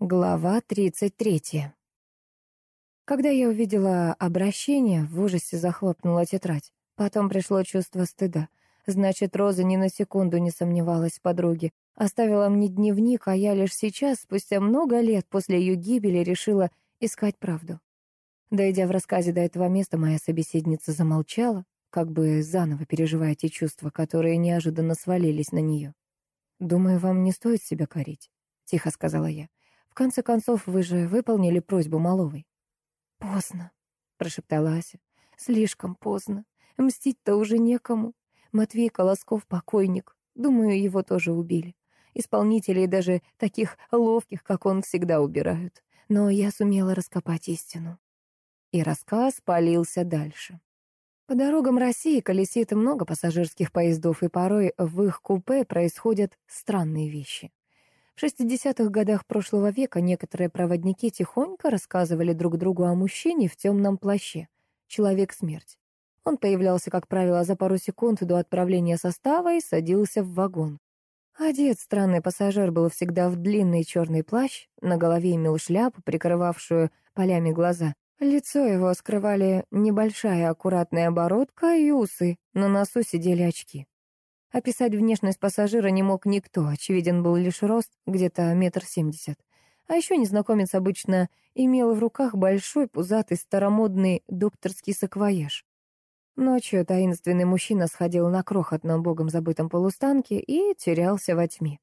Глава 33. Когда я увидела обращение, в ужасе захлопнула тетрадь. Потом пришло чувство стыда. Значит, Роза ни на секунду не сомневалась в подруге. Оставила мне дневник, а я лишь сейчас, спустя много лет после ее гибели, решила искать правду. Дойдя в рассказе до этого места, моя собеседница замолчала, как бы заново переживая те чувства, которые неожиданно свалились на нее. «Думаю, вам не стоит себя корить», — тихо сказала я. В конце концов, вы же выполнили просьбу Маловой. Поздно, прошептала Ася. Слишком поздно. Мстить-то уже некому. Матвей Колосков покойник. Думаю, его тоже убили. Исполнителей даже таких ловких, как он, всегда убирают. Но я сумела раскопать истину. И рассказ полился дальше. По дорогам России колесит много пассажирских поездов, и порой в их купе происходят странные вещи. В 60-х годах прошлого века некоторые проводники тихонько рассказывали друг другу о мужчине в темном плаще. Человек-смерть. Он появлялся, как правило, за пару секунд до отправления состава и садился в вагон. Одет странный пассажир был всегда в длинный черный плащ, на голове имел шляпу, прикрывавшую полями глаза. Лицо его скрывали небольшая аккуратная бородка и усы, на носу сидели очки. Описать внешность пассажира не мог никто, очевиден был лишь рост, где-то метр семьдесят. А еще незнакомец обычно имел в руках большой, пузатый, старомодный докторский саквояж. Ночью таинственный мужчина сходил на крохотном богом забытом полустанке и терялся во тьме.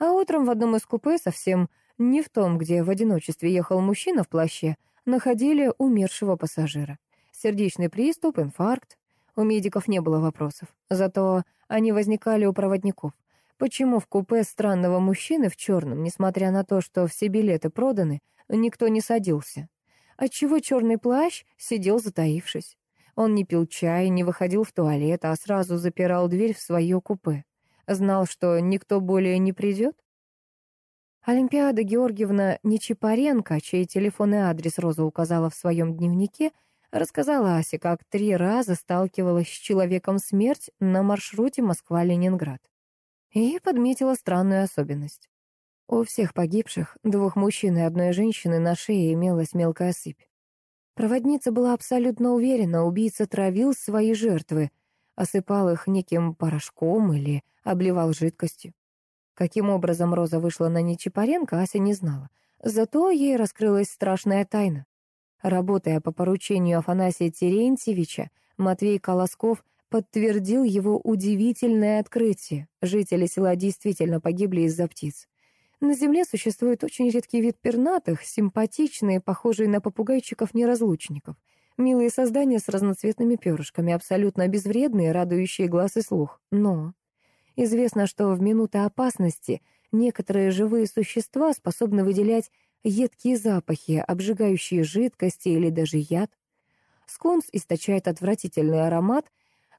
А утром в одном из купе, совсем не в том, где в одиночестве ехал мужчина в плаще, находили умершего пассажира. Сердечный приступ, инфаркт. У медиков не было вопросов. Зато они возникали у проводников. Почему в купе странного мужчины в черном, несмотря на то, что все билеты проданы, никто не садился? Отчего черный плащ сидел затаившись? Он не пил чай, не выходил в туалет, а сразу запирал дверь в свое купе. Знал, что никто более не придет? Олимпиада Георгиевна Нечипаренко, чей телефон и адрес Роза указала в своем дневнике, Рассказала Асе, как три раза сталкивалась с человеком смерть на маршруте Москва-Ленинград. И подметила странную особенность. У всех погибших, двух мужчин и одной женщины, на шее имелась мелкая сыпь. Проводница была абсолютно уверена, убийца травил свои жертвы, осыпал их неким порошком или обливал жидкостью. Каким образом Роза вышла на Нечипаренко, Ася не знала. Зато ей раскрылась страшная тайна. Работая по поручению Афанасия Терентьевича, Матвей Колосков подтвердил его удивительное открытие. Жители села действительно погибли из-за птиц. На Земле существует очень редкий вид пернатых, симпатичные, похожие на попугайчиков-неразлучников. Милые создания с разноцветными перышками, абсолютно безвредные, радующие глаз и слух. Но известно, что в минуты опасности некоторые живые существа способны выделять едкие запахи, обжигающие жидкости или даже яд. Скунс источает отвратительный аромат,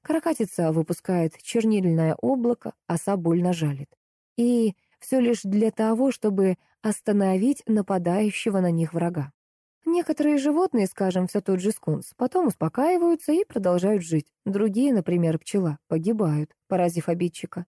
каракатица выпускает чернильное облако, оса больно жалит. И все лишь для того, чтобы остановить нападающего на них врага. Некоторые животные, скажем, все тот же скунс, потом успокаиваются и продолжают жить. Другие, например, пчела, погибают, поразив обидчика.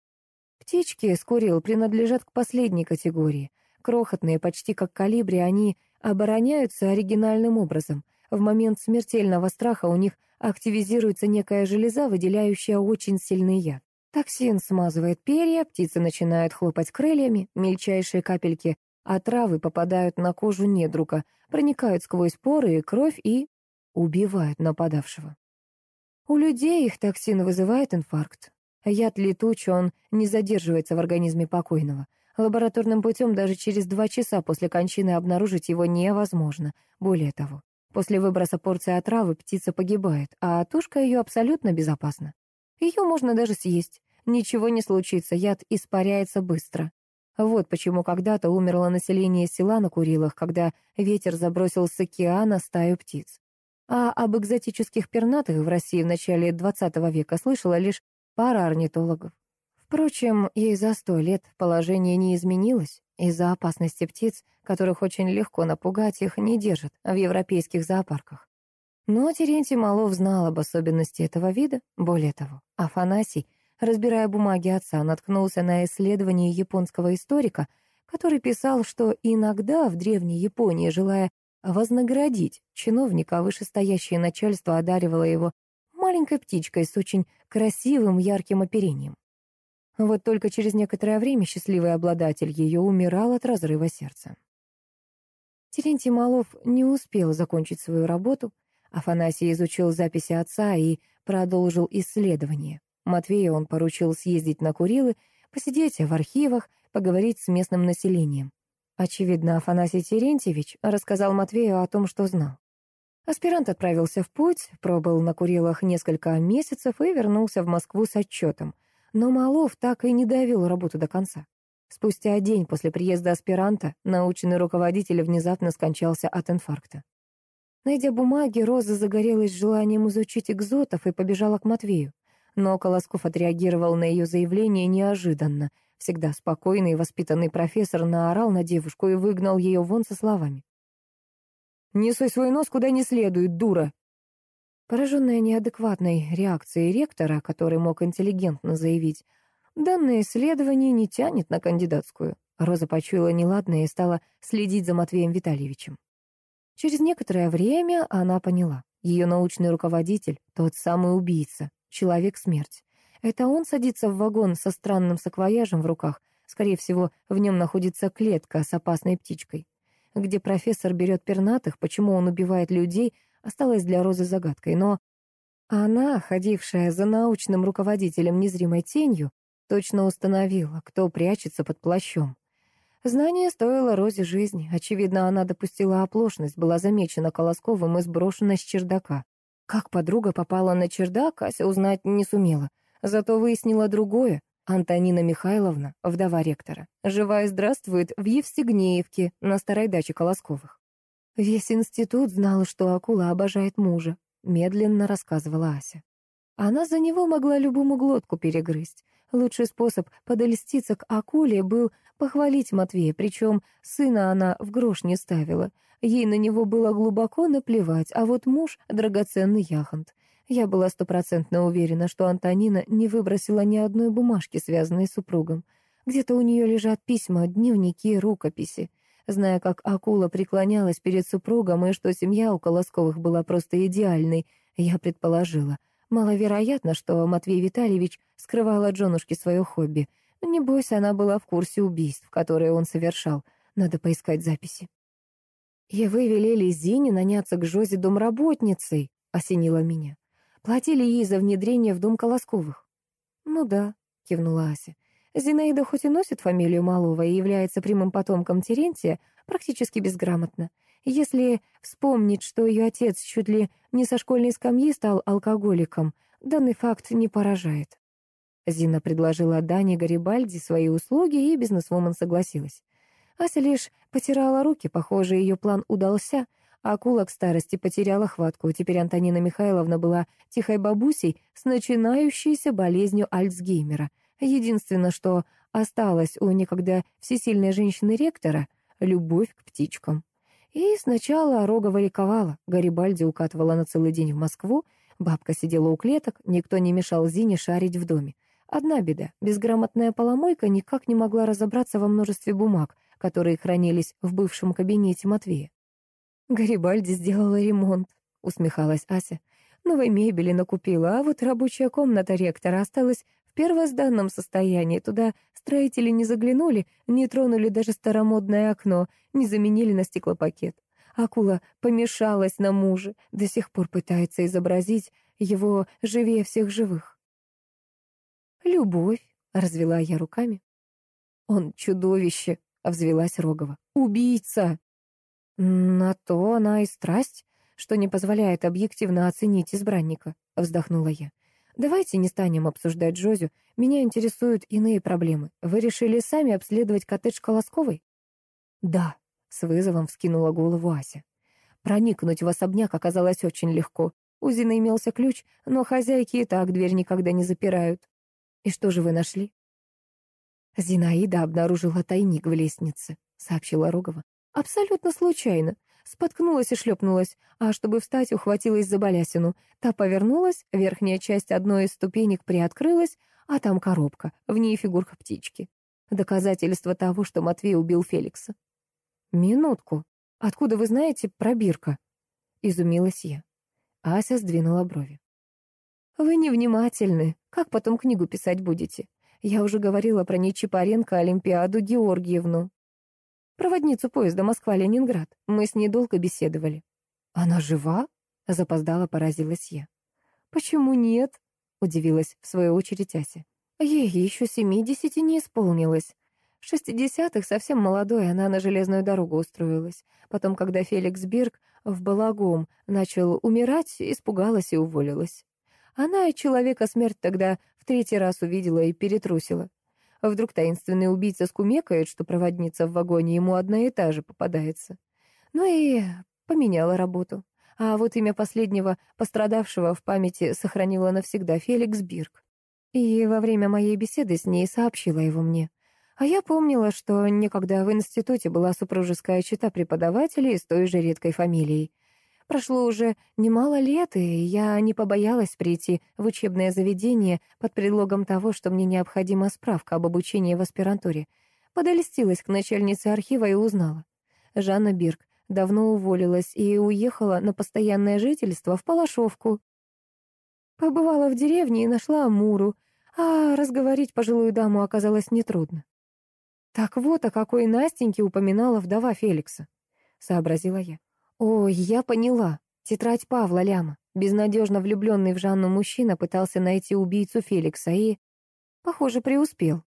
Птички с курил принадлежат к последней категории. Крохотные, почти как калибри, они обороняются оригинальным образом. В момент смертельного страха у них активизируется некая железа, выделяющая очень сильный яд. Токсин смазывает перья, птицы начинают хлопать крыльями, мельчайшие капельки отравы попадают на кожу недруга, проникают сквозь поры и кровь и убивают нападавшего. У людей их токсин вызывает инфаркт. Яд летучий, он не задерживается в организме покойного. Лабораторным путем даже через два часа после кончины обнаружить его невозможно. Более того, после выброса порции отравы птица погибает, а тушка ее абсолютно безопасна. Ее можно даже съесть. Ничего не случится, яд испаряется быстро. Вот почему когда-то умерло население села на Курилах, когда ветер забросил с океана стаю птиц. А об экзотических пернатых в России в начале XX века слышала лишь пара орнитологов. Впрочем, ей за сто лет положение не изменилось. Из-за опасности птиц, которых очень легко напугать, их не держат в европейских зоопарках. Но Терентий Малов знал об особенности этого вида. Более того, Афанасий, разбирая бумаги отца, наткнулся на исследование японского историка, который писал, что иногда в Древней Японии, желая вознаградить чиновника, вышестоящее начальство одаривало его маленькой птичкой с очень красивым ярким оперением. Вот только через некоторое время счастливый обладатель ее умирал от разрыва сердца. Терентий Малов не успел закончить свою работу. Афанасий изучил записи отца и продолжил исследование. Матвею он поручил съездить на Курилы, посидеть в архивах, поговорить с местным населением. Очевидно, Афанасий Терентьевич рассказал Матвею о том, что знал. Аспирант отправился в путь, пробыл на Курилах несколько месяцев и вернулся в Москву с отчетом. Но Малов так и не довел работу до конца. Спустя день после приезда аспиранта научный руководитель внезапно скончался от инфаркта. Найдя бумаги, Роза загорелась желанием изучить экзотов и побежала к Матвею. Но Колосков отреагировал на ее заявление неожиданно. Всегда спокойный и воспитанный профессор наорал на девушку и выгнал ее вон со словами. «Не суй свой нос куда не следует, дура!» Пораженная неадекватной реакцией ректора, который мог интеллигентно заявить, Данное исследование не тянет на кандидатскую. Роза почуяла неладное и стала следить за Матвеем Витальевичем. Через некоторое время она поняла. Ее научный руководитель — тот самый убийца, человек-смерть. Это он садится в вагон со странным саквояжем в руках. Скорее всего, в нем находится клетка с опасной птичкой. Где профессор берет пернатых, почему он убивает людей, осталось для Розы загадкой. Но она, ходившая за научным руководителем незримой тенью, точно установила, кто прячется под плащом. Знание стоило Розе жизни. Очевидно, она допустила оплошность, была замечена Колосковым и сброшена с чердака. Как подруга попала на чердак, Ася узнать не сумела. Зато выяснила другое. Антонина Михайловна, вдова ректора, живая здравствует в Евстигнеевке на старой даче Колосковых. Весь институт знал, что акула обожает мужа, медленно рассказывала Ася. Она за него могла любому глотку перегрызть. Лучший способ подольститься к акуле был похвалить Матвея, причем сына она в грош не ставила. Ей на него было глубоко наплевать, а вот муж — драгоценный яхонт. Я была стопроцентно уверена, что Антонина не выбросила ни одной бумажки, связанной с супругом. Где-то у нее лежат письма, дневники, рукописи. Зная, как акула преклонялась перед супругом и что семья у Колосковых была просто идеальной, я предположила — Маловероятно, что Матвей Витальевич скрывал от женушки свое хобби. Небось, она была в курсе убийств, которые он совершал. Надо поискать записи. «И вы велели Зине наняться к Жозе домработницей», — осенила меня. «Платили ей за внедрение в дом Колосковых». «Ну да», — кивнула Ася. «Зинаида хоть и носит фамилию Малова и является прямым потомком Терентия, практически безграмотна. Если вспомнить, что ее отец чуть ли не со школьной скамьи стал алкоголиком, данный факт не поражает. Зина предложила Дане Гарибальди свои услуги, и бизнесвумен согласилась. Ася лишь потирала руки, похоже, ее план удался, а акула старости потеряла хватку. Теперь Антонина Михайловна была тихой бабусей с начинающейся болезнью Альцгеймера. Единственное, что осталось у некогда всесильной женщины-ректора — любовь к птичкам. И сначала Рогова ликовала. Гарибальди укатывала на целый день в Москву, бабка сидела у клеток, никто не мешал Зине шарить в доме. Одна беда — безграмотная поломойка никак не могла разобраться во множестве бумаг, которые хранились в бывшем кабинете Матвея. «Гарибальди сделала ремонт», — усмехалась Ася. «Новой мебели накупила, а вот рабочая комната ректора осталась первозданном состоянии. Туда строители не заглянули, не тронули даже старомодное окно, не заменили на стеклопакет. Акула помешалась на муже, до сих пор пытается изобразить его живее всех живых. «Любовь», — развела я руками. «Он чудовище», — взвелась Рогова. «Убийца!» «На то она и страсть, что не позволяет объективно оценить избранника», — вздохнула я. Давайте не станем обсуждать Джозю. Меня интересуют иные проблемы. Вы решили сами обследовать коттедж Колосковой? Да, с вызовом вскинула голову Ася. Проникнуть в особняк оказалось очень легко. У Зины имелся ключ, но хозяйки и так дверь никогда не запирают. И что же вы нашли? Зинаида обнаружила тайник в лестнице, сообщила Рогова. Абсолютно случайно. Споткнулась и шлепнулась, а чтобы встать, ухватилась за балясину. Та повернулась, верхняя часть одной из ступенек приоткрылась, а там коробка, в ней фигурка птички. Доказательство того, что Матвей убил Феликса. «Минутку. Откуда вы знаете про Бирка?» Изумилась я. Ася сдвинула брови. «Вы невнимательны. Как потом книгу писать будете? Я уже говорила про Нечипаренко Олимпиаду Георгиевну. Проводницу поезда Москва-Ленинград. Мы с ней долго беседовали». «Она жива?» — запоздала, поразилась я. «Почему нет?» — удивилась в свою очередь Ася. «Ей еще семидесяти не исполнилось. В шестидесятых, совсем молодой, она на железную дорогу устроилась. Потом, когда Феликс Бирк в Балагом начал умирать, испугалась и уволилась. Она человека смерть тогда в третий раз увидела и перетрусила. Вдруг таинственный убийца скумекает, что проводница в вагоне ему одна и та же попадается. Ну и поменяла работу. А вот имя последнего пострадавшего в памяти сохранила навсегда Феликс Бирк. И во время моей беседы с ней сообщила его мне. А я помнила, что некогда в институте была супружеская чета преподавателей с той же редкой фамилией. Прошло уже немало лет, и я не побоялась прийти в учебное заведение под предлогом того, что мне необходима справка об обучении в аспирантуре. Подольстилась к начальнице архива и узнала. Жанна Бирк давно уволилась и уехала на постоянное жительство в Палашовку. Побывала в деревне и нашла Амуру, а разговорить пожилую даму оказалось нетрудно. «Так вот, о какой Настеньке упоминала вдова Феликса», — сообразила я. «Ой, я поняла. Тетрадь Павла Ляма. Безнадежно влюбленный в Жанну мужчина пытался найти убийцу Феликса и, похоже, преуспел».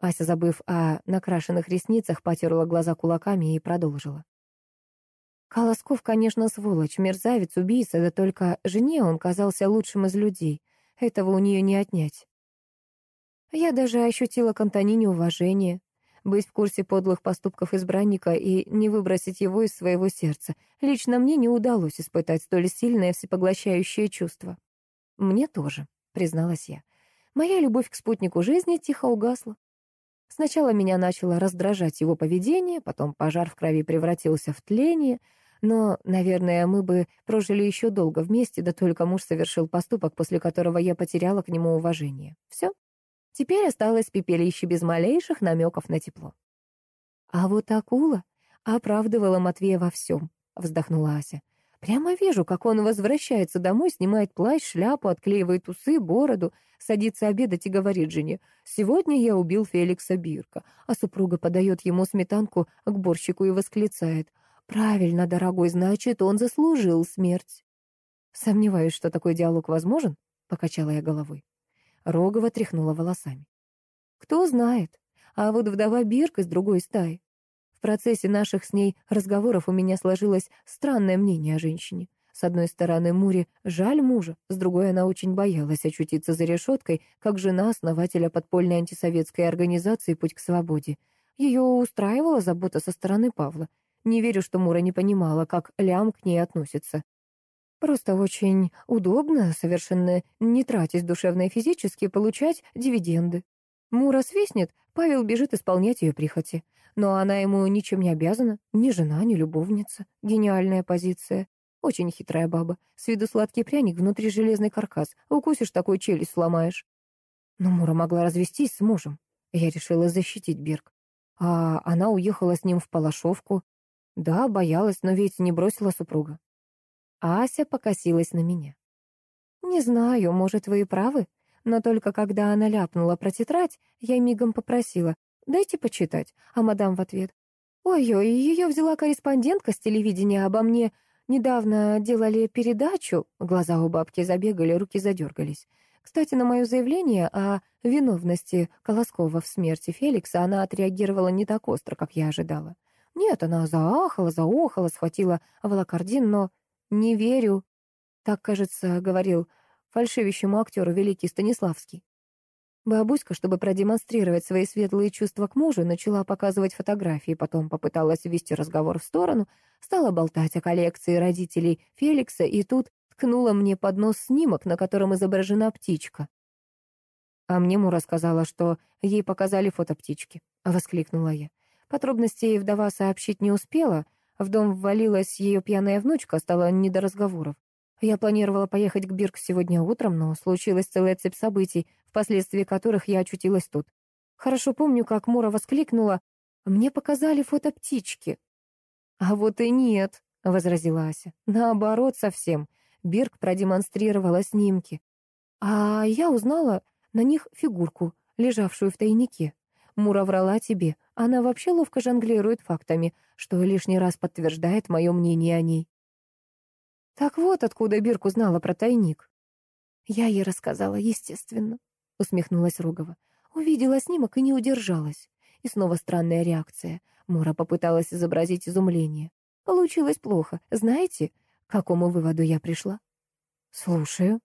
Ася, забыв о накрашенных ресницах, потерла глаза кулаками и продолжила. Колосков, конечно, сволочь, мерзавец, убийца, да только жене он казался лучшим из людей. Этого у нее не отнять. Я даже ощутила к Антонине уважение. Быть в курсе подлых поступков избранника и не выбросить его из своего сердца. Лично мне не удалось испытать столь сильное всепоглощающее чувство. Мне тоже, призналась я. Моя любовь к спутнику жизни тихо угасла. Сначала меня начало раздражать его поведение, потом пожар в крови превратился в тление, но, наверное, мы бы прожили еще долго вместе, да только муж совершил поступок, после которого я потеряла к нему уважение. Все. Теперь осталось пепелище без малейших намеков на тепло. А вот акула оправдывала Матвея во всем, вздохнула Ася. Прямо вижу, как он возвращается домой, снимает плащ, шляпу, отклеивает усы, бороду, садится обедать и говорит жене, «Сегодня я убил Феликса Бирка», а супруга подает ему сметанку к борщику и восклицает, «Правильно, дорогой, значит, он заслужил смерть». «Сомневаюсь, что такой диалог возможен», — покачала я головой. Рогова тряхнула волосами. «Кто знает, а вот вдова Бирка из другой стаи. В процессе наших с ней разговоров у меня сложилось странное мнение о женщине. С одной стороны, Муре жаль мужа, с другой она очень боялась очутиться за решеткой, как жена основателя подпольной антисоветской организации «Путь к свободе». Ее устраивала забота со стороны Павла. Не верю, что Мура не понимала, как Лям к ней относится. Просто очень удобно, совершенно не тратясь душевно и физически, получать дивиденды. Мура свистнет, Павел бежит исполнять ее прихоти. Но она ему ничем не обязана, ни жена, ни любовница. Гениальная позиция. Очень хитрая баба. С виду сладкий пряник, внутри железный каркас. Укусишь, такой челюсть сломаешь. Но Мура могла развестись с мужем. Я решила защитить Берг. А она уехала с ним в Палашовку. Да, боялась, но ведь не бросила супруга. Ася покосилась на меня. «Не знаю, может, вы и правы, но только когда она ляпнула про тетрадь, я мигом попросила, Дайте почитать. А мадам в ответ. Ой-ой, ее взяла корреспондентка с телевидения обо мне. Недавно делали передачу. Глаза у бабки забегали, руки задергались. Кстати, на мое заявление о виновности Колоскова в смерти Феликса она отреагировала не так остро, как я ожидала. Нет, она заахала, заохала, схватила волокордин, но не верю. Так, кажется, говорил фальшивящему актеру великий Станиславский. Бабуська, чтобы продемонстрировать свои светлые чувства к мужу, начала показывать фотографии, потом попыталась ввести разговор в сторону, стала болтать о коллекции родителей Феликса и тут ткнула мне под нос снимок, на котором изображена птичка. А мне Мура сказала, что ей показали фото птички, — воскликнула я. Подробностей вдова сообщить не успела, в дом ввалилась ее пьяная внучка, стало не до разговоров. Я планировала поехать к Бирк сегодня утром, но случилась целая цепь событий, впоследствии которых я очутилась тут. Хорошо помню, как Мура воскликнула «Мне показали фото птички». «А вот и нет», — возразила Ася. «Наоборот совсем. Бирк продемонстрировала снимки. А я узнала на них фигурку, лежавшую в тайнике. Мура врала тебе. Она вообще ловко жонглирует фактами, что лишний раз подтверждает мое мнение о ней. Так вот, откуда Бирк узнала про тайник. Я ей рассказала, естественно, усмехнулась Рогова. Увидела снимок и не удержалась. И снова странная реакция. Мура попыталась изобразить изумление. Получилось плохо. Знаете, к какому выводу я пришла? Слушаю.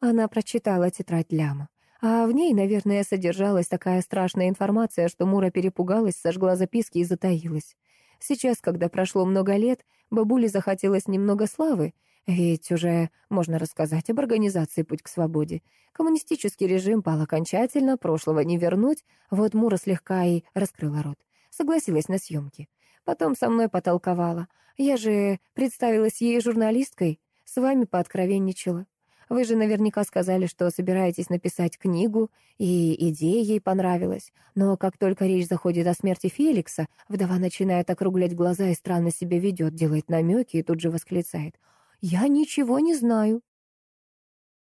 Она прочитала тетрадь Ляма. А в ней, наверное, содержалась такая страшная информация, что Мура перепугалась, сожгла записки и затаилась. Сейчас, когда прошло много лет, бабуле захотелось немного славы, ведь уже можно рассказать об организации «Путь к свободе». Коммунистический режим пал окончательно, прошлого не вернуть, вот Мура слегка и раскрыла рот. Согласилась на съемки. Потом со мной потолковала. Я же представилась ей журналисткой, с вами пооткровенничала. Вы же наверняка сказали, что собираетесь написать книгу, и идея ей понравилась. Но как только речь заходит о смерти Феликса, вдова начинает округлять глаза и странно себя ведет, делает намеки и тут же восклицает. «Я ничего не знаю».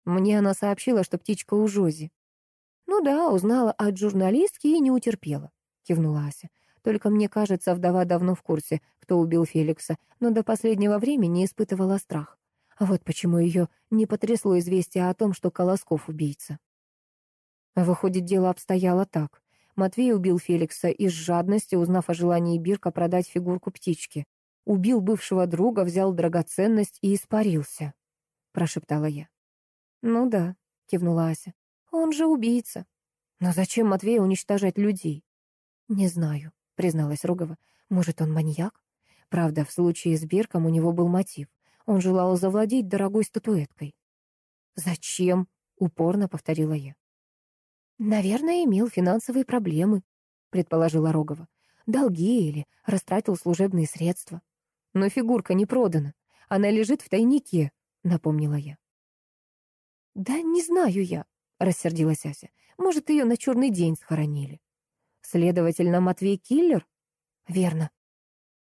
Мне она сообщила, что птичка у Жози. «Ну да, узнала от журналистки и не утерпела», — кивнула Ася. «Только мне кажется, вдова давно в курсе, кто убил Феликса, но до последнего времени испытывала страх. Вот почему ее не потрясло известие о том, что Колосков убийца. Выходит, дело обстояло так. Матвей убил Феликса из жадности, узнав о желании Бирка продать фигурку птички. Убил бывшего друга, взял драгоценность и испарился, — прошептала я. «Ну да», — кивнула Ася, — «он же убийца». «Но зачем Матвею уничтожать людей?» «Не знаю», — призналась Рогова. «Может, он маньяк? Правда, в случае с Бирком у него был мотив. Он желал завладеть дорогой статуэткой. «Зачем?» — упорно повторила я. «Наверное, имел финансовые проблемы», — предположила Рогова. «Долги или растратил служебные средства. Но фигурка не продана. Она лежит в тайнике», — напомнила я. «Да не знаю я», — рассердилась Ася. «Может, ее на черный день схоронили». «Следовательно, Матвей киллер?» «Верно».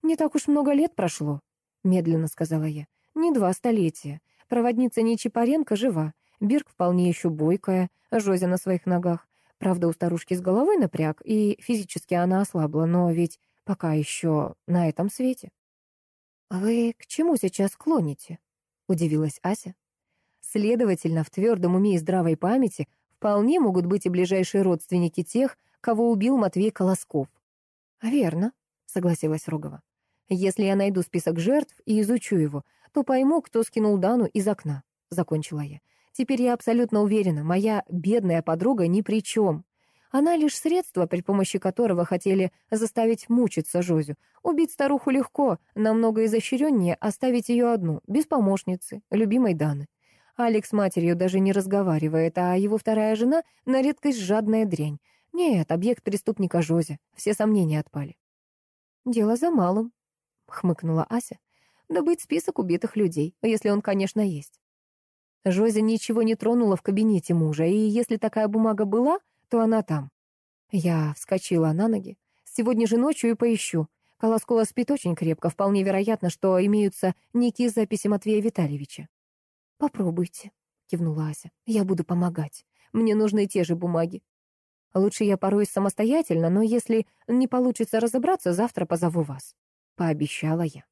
«Не так уж много лет прошло», — медленно сказала я. Не два столетия. Проводница Нечипаренко жива. Бирк вполне еще бойкая, Жозя на своих ногах. Правда, у старушки с головой напряг, и физически она ослабла, но ведь пока еще на этом свете. «А «Вы к чему сейчас клоните?» — удивилась Ася. «Следовательно, в твердом уме и здравой памяти вполне могут быть и ближайшие родственники тех, кого убил Матвей Колосков». «Верно», — согласилась Рогова. «Если я найду список жертв и изучу его, то пойму, кто скинул Дану из окна», — закончила я. «Теперь я абсолютно уверена, моя бедная подруга ни при чем. Она лишь средство, при помощи которого хотели заставить мучиться Жозю. Убить старуху легко, намного изощреннее оставить ее одну, без помощницы, любимой Даны. Алекс с матерью даже не разговаривает, а его вторая жена — на редкость жадная дрянь. Нет, объект преступника Жозя. Все сомнения отпали. «Дело за малым», — хмыкнула Ася добыть список убитых людей, если он, конечно, есть. Жози ничего не тронула в кабинете мужа, и если такая бумага была, то она там. Я вскочила на ноги. Сегодня же ночью и поищу. Колоскова спит очень крепко, вполне вероятно, что имеются некие записи Матвея Витальевича. «Попробуйте», — кивнула Ася. «Я буду помогать. Мне нужны те же бумаги. Лучше я пороюсь самостоятельно, но если не получится разобраться, завтра позову вас», — пообещала я.